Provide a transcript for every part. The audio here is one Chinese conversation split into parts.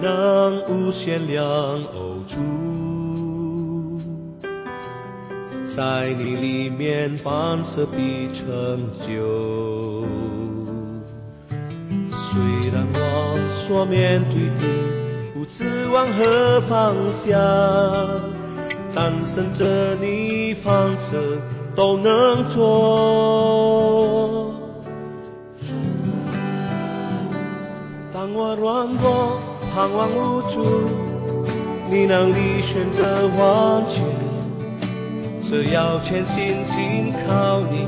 能无限量，哦主，在你里面凡事必成就。虽然我所面对的不知往何方向，但神着你方策都能做。当我软弱、盼望无助，你能力选择完全，只要全心信靠你，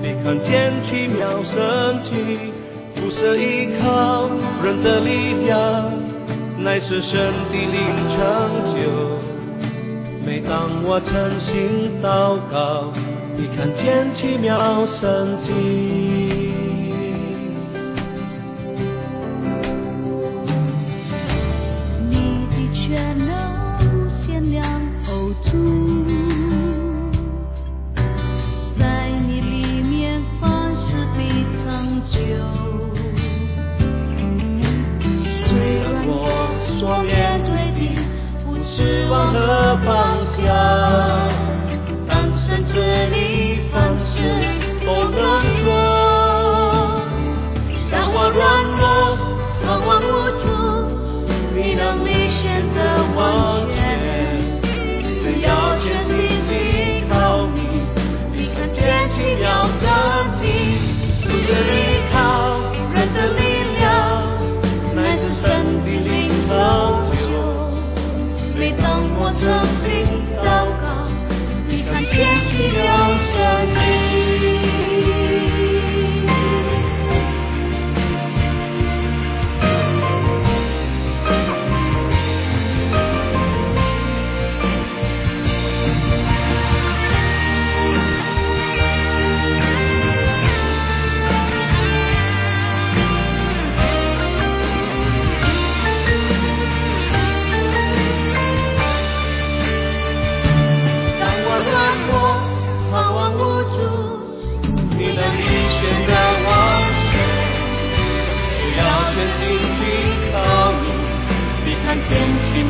你看见奇妙神迹。不是依靠人的力量，乃是神的灵成就。每当我诚心祷告，你看见奇妙神迹。channel.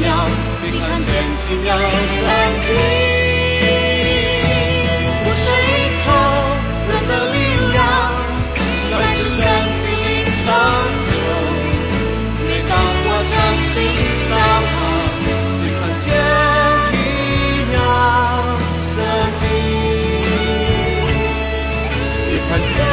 妙，你看见奇妙设计。不是依靠人的力量，每当我它，你看见奇妙设计。看见。